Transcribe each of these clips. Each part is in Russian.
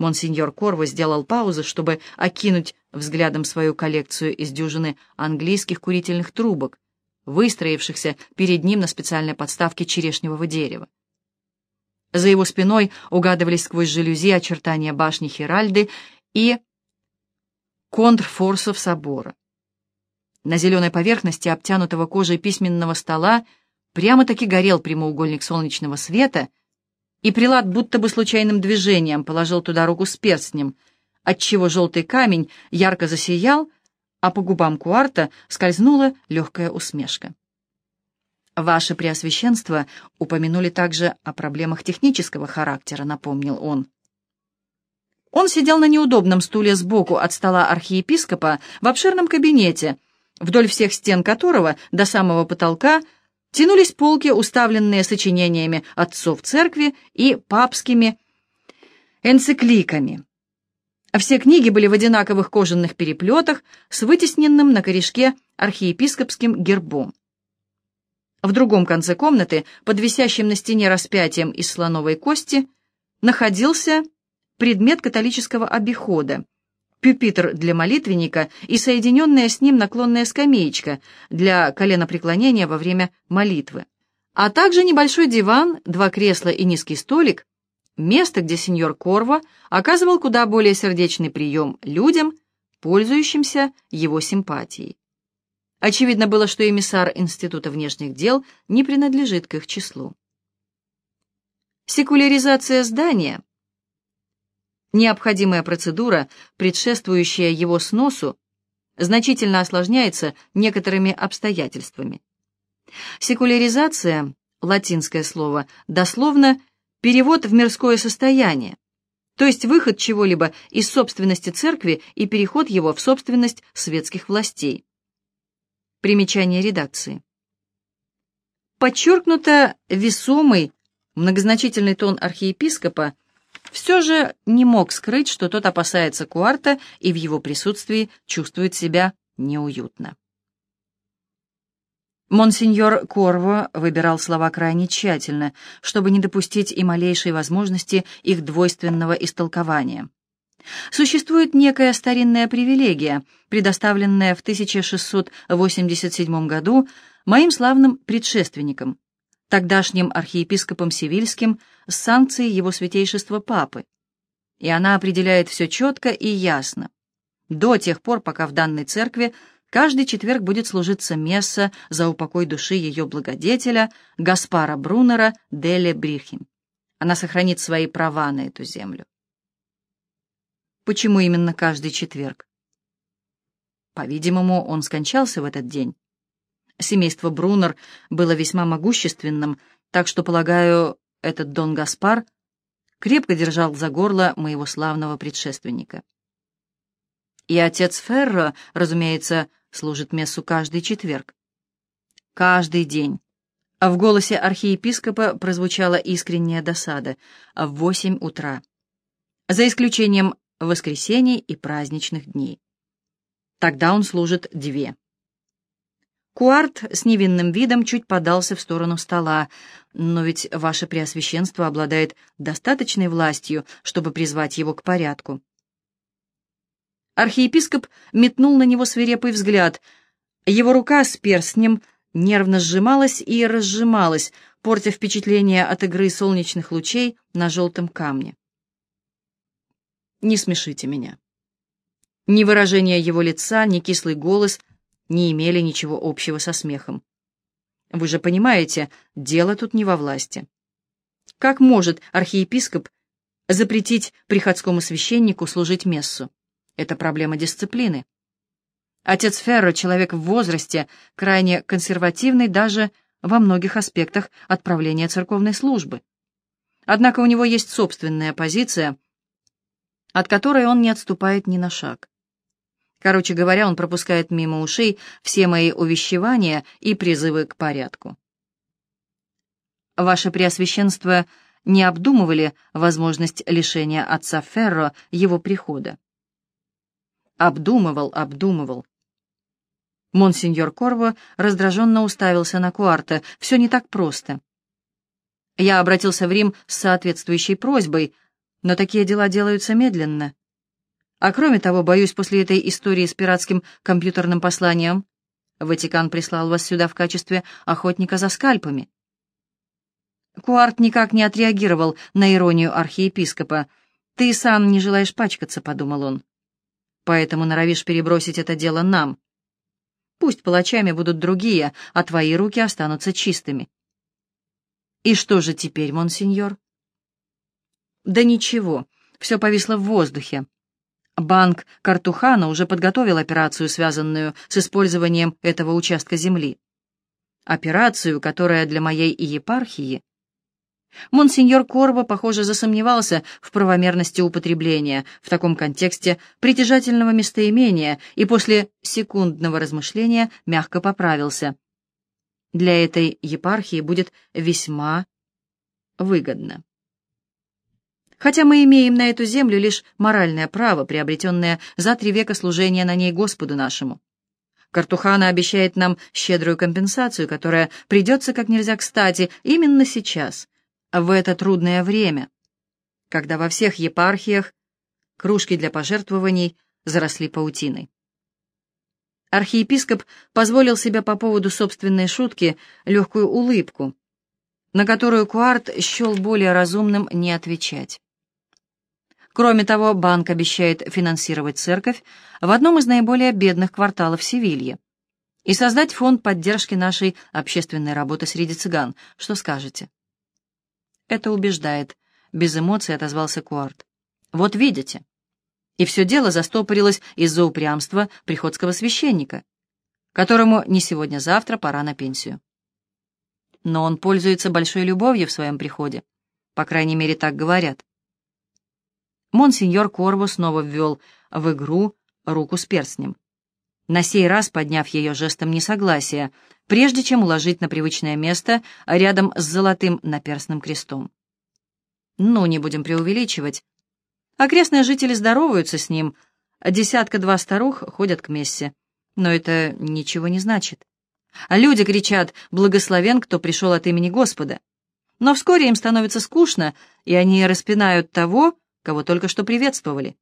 Монсеньор Корво сделал паузу, чтобы окинуть взглядом свою коллекцию из дюжины английских курительных трубок, выстроившихся перед ним на специальной подставке черешневого дерева. За его спиной угадывались сквозь жалюзи очертания башни Хиральды и контрфорсов собора. На зеленой поверхности обтянутого кожей письменного стола прямо-таки горел прямоугольник солнечного света, и прилад будто бы случайным движением положил туда руку с перстнем, отчего желтый камень ярко засиял, а по губам Куарта скользнула легкая усмешка. «Ваше Преосвященство упомянули также о проблемах технического характера», — напомнил он. Он сидел на неудобном стуле сбоку от стола архиепископа в обширном кабинете, вдоль всех стен которого до самого потолка тянулись полки, уставленные сочинениями отцов церкви и папскими энцикликами. Все книги были в одинаковых кожаных переплетах с вытесненным на корешке архиепископским гербом. В другом конце комнаты, под висящим на стене распятием из слоновой кости, находился предмет католического обихода, пюпитр для молитвенника и соединенная с ним наклонная скамеечка для коленопреклонения во время молитвы, а также небольшой диван, два кресла и низкий столик, место, где сеньор Корво оказывал куда более сердечный прием людям, пользующимся его симпатией. Очевидно было, что эмиссар Института внешних дел не принадлежит к их числу. Секуляризация здания — необходимая процедура, предшествующая его сносу, значительно осложняется некоторыми обстоятельствами. Секуляризация, латинское слово, дословно перевод в мирское состояние, то есть выход чего-либо из собственности церкви и переход его в собственность светских властей. Примечание редакции. Подчеркнуто весомый, многозначительный тон архиепископа все же не мог скрыть, что тот опасается Куарта и в его присутствии чувствует себя неуютно. Монсеньор Корво выбирал слова крайне тщательно, чтобы не допустить и малейшей возможности их двойственного истолкования. Существует некая старинная привилегия, предоставленная в 1687 году моим славным предшественникам, тогдашним архиепископом Севильским, с санкцией его святейшества Папы. И она определяет все четко и ясно. До тех пор, пока в данной церкви каждый четверг будет служиться месса за упокой души ее благодетеля Гаспара Брунера Деле Брихим. Она сохранит свои права на эту землю. Почему именно каждый четверг? По-видимому, он скончался в этот день. Семейство Брунер было весьма могущественным, так что, полагаю, этот Дон Гаспар крепко держал за горло моего славного предшественника. И отец Ферро, разумеется, служит мессу каждый четверг. Каждый день. А в голосе архиепископа прозвучала искренняя досада. В восемь утра. За исключением воскресений и праздничных дней. Тогда он служит две. Куарт с невинным видом чуть подался в сторону стола, но ведь ваше преосвященство обладает достаточной властью, чтобы призвать его к порядку. Архиепископ метнул на него свирепый взгляд. Его рука с перстнем нервно сжималась и разжималась, портя впечатление от игры солнечных лучей на желтом камне. Не смешите меня. Ни выражение его лица, ни кислый голос не имели ничего общего со смехом. Вы же понимаете, дело тут не во власти. Как может архиепископ запретить приходскому священнику служить мессу? Это проблема дисциплины. Отец Ферро — человек в возрасте, крайне консервативный даже во многих аспектах отправления церковной службы. Однако у него есть собственная позиция — от которой он не отступает ни на шаг. Короче говоря, он пропускает мимо ушей все мои увещевания и призывы к порядку. Ваше Преосвященство не обдумывали возможность лишения отца Ферро его прихода. Обдумывал, обдумывал. Монсеньор Корво раздраженно уставился на Куарта. Все не так просто. Я обратился в Рим с соответствующей просьбой, Но такие дела делаются медленно. А кроме того, боюсь, после этой истории с пиратским компьютерным посланием Ватикан прислал вас сюда в качестве охотника за скальпами. Куарт никак не отреагировал на иронию архиепископа. «Ты сам не желаешь пачкаться», — подумал он. «Поэтому норовишь перебросить это дело нам. Пусть палачами будут другие, а твои руки останутся чистыми». «И что же теперь, монсеньор?» «Да ничего, все повисло в воздухе. Банк Картухана уже подготовил операцию, связанную с использованием этого участка земли. Операцию, которая для моей епархии... Монсеньор Корво, похоже, засомневался в правомерности употребления в таком контексте притяжательного местоимения и после секундного размышления мягко поправился. Для этой епархии будет весьма выгодно хотя мы имеем на эту землю лишь моральное право, приобретенное за три века служения на ней Господу нашему. Картухана обещает нам щедрую компенсацию, которая придется как нельзя кстати именно сейчас, в это трудное время, когда во всех епархиях кружки для пожертвований заросли паутиной. Архиепископ позволил себе по поводу собственной шутки легкую улыбку, на которую Куарт счел более разумным не отвечать. Кроме того, банк обещает финансировать церковь в одном из наиболее бедных кварталов Севильи и создать фонд поддержки нашей общественной работы среди цыган. Что скажете? Это убеждает. Без эмоций отозвался Куарт. Вот видите. И все дело застопорилось из-за упрямства приходского священника, которому не сегодня-завтра пора на пенсию. Но он пользуется большой любовью в своем приходе. По крайней мере, так говорят. Монсеньор Корво снова ввел в игру руку с перстнем, на сей раз подняв ее жестом несогласия, прежде чем уложить на привычное место рядом с золотым наперстным крестом. Ну, не будем преувеличивать. Окрестные жители здороваются с ним, десятка-два старух ходят к мессе. Но это ничего не значит. А люди кричат «Благословен, кто пришел от имени Господа». Но вскоре им становится скучно, и они распинают того, кого только что приветствовали.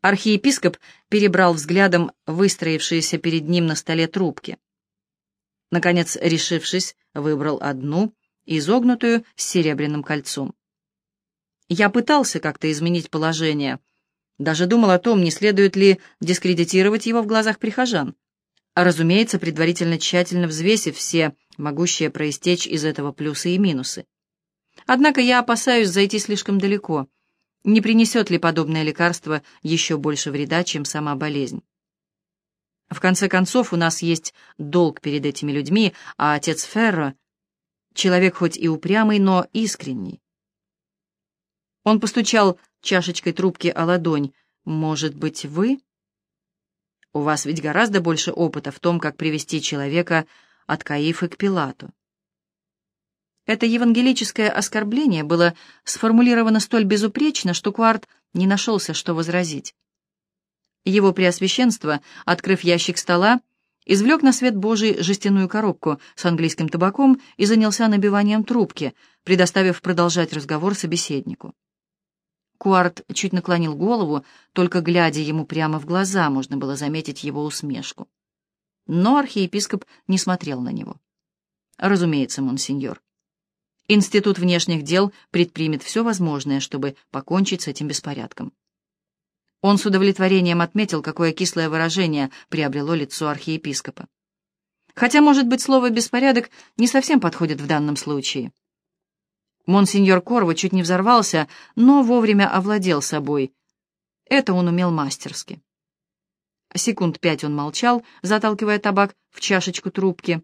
Архиепископ перебрал взглядом выстроившиеся перед ним на столе трубки. Наконец, решившись, выбрал одну, изогнутую, с серебряным кольцом. Я пытался как-то изменить положение, даже думал о том, не следует ли дискредитировать его в глазах прихожан. А, разумеется, предварительно тщательно взвесив все могущие проистечь из этого плюсы и минусы. Однако я опасаюсь зайти слишком далеко — не принесет ли подобное лекарство еще больше вреда, чем сама болезнь. В конце концов, у нас есть долг перед этими людьми, а отец Ферро — человек хоть и упрямый, но искренний. Он постучал чашечкой трубки о ладонь. «Может быть, вы?» «У вас ведь гораздо больше опыта в том, как привести человека от Каифы к Пилату». Это евангелическое оскорбление было сформулировано столь безупречно, что Куарт не нашелся, что возразить. Его преосвященство, открыв ящик стола, извлек на свет Божий жестяную коробку с английским табаком и занялся набиванием трубки, предоставив продолжать разговор собеседнику. Куарт чуть наклонил голову, только глядя ему прямо в глаза, можно было заметить его усмешку. Но архиепископ не смотрел на него. «Разумеется, монсеньор. Институт внешних дел предпримет все возможное, чтобы покончить с этим беспорядком. Он с удовлетворением отметил, какое кислое выражение приобрело лицо архиепископа. Хотя, может быть, слово «беспорядок» не совсем подходит в данном случае. Монсеньор Корво чуть не взорвался, но вовремя овладел собой. Это он умел мастерски. Секунд пять он молчал, заталкивая табак в чашечку трубки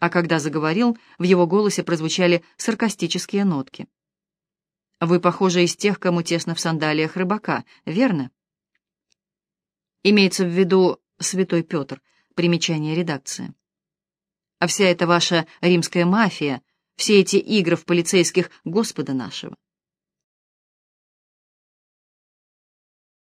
а когда заговорил, в его голосе прозвучали саркастические нотки. «Вы, похожи из тех, кому тесно в сандалиях рыбака, верно?» Имеется в виду святой Петр, примечание редакции. А вся эта ваша римская мафия, все эти игры в полицейских Господа нашего —